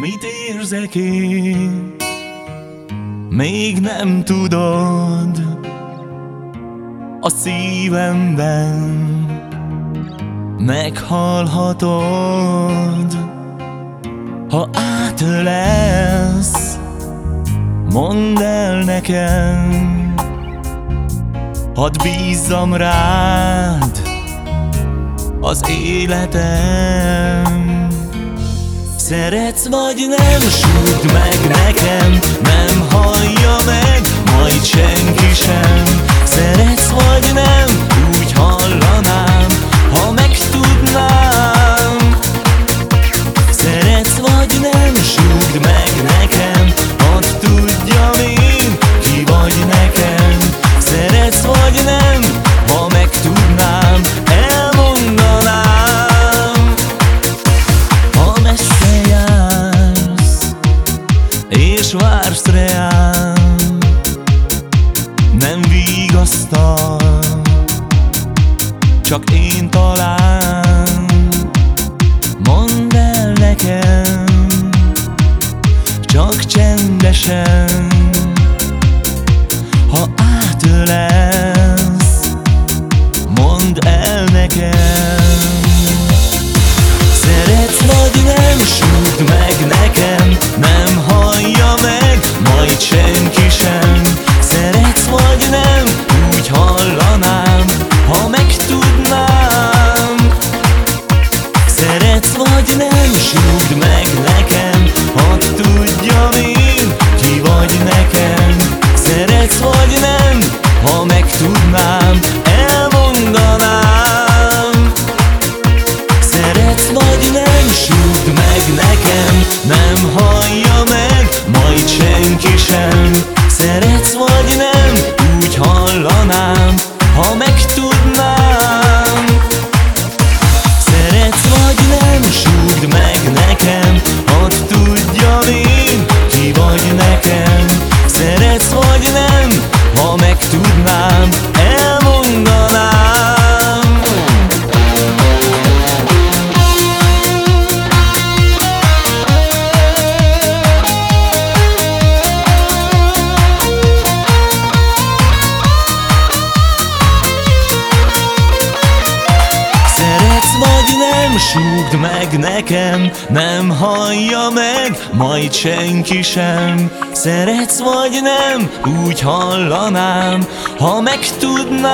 mit érzek én? Még nem tudod. A szívemben Meghallhatod Ha átölelsz Mondd el nekem Hadd bízzam rád Az életem Szeretsz vagy nem, súgd meg nekem Nem És vársz reám Nem vigasztal Csak én talán. Mondd el nekem Csak csendesen Ha átölelsz Mondd el nekem. Szeretsz vagy nem, súgd meg nekem Nem Szeretsz vagy nem, úgy hallanám Ha megtudnám. Szeretsz vagy nem, súgd meg nekem nem, súgd meg nekem Nem hallja meg, majd senki sem. Szeretsz vagy nem, úgy hallanám Ha megtudnám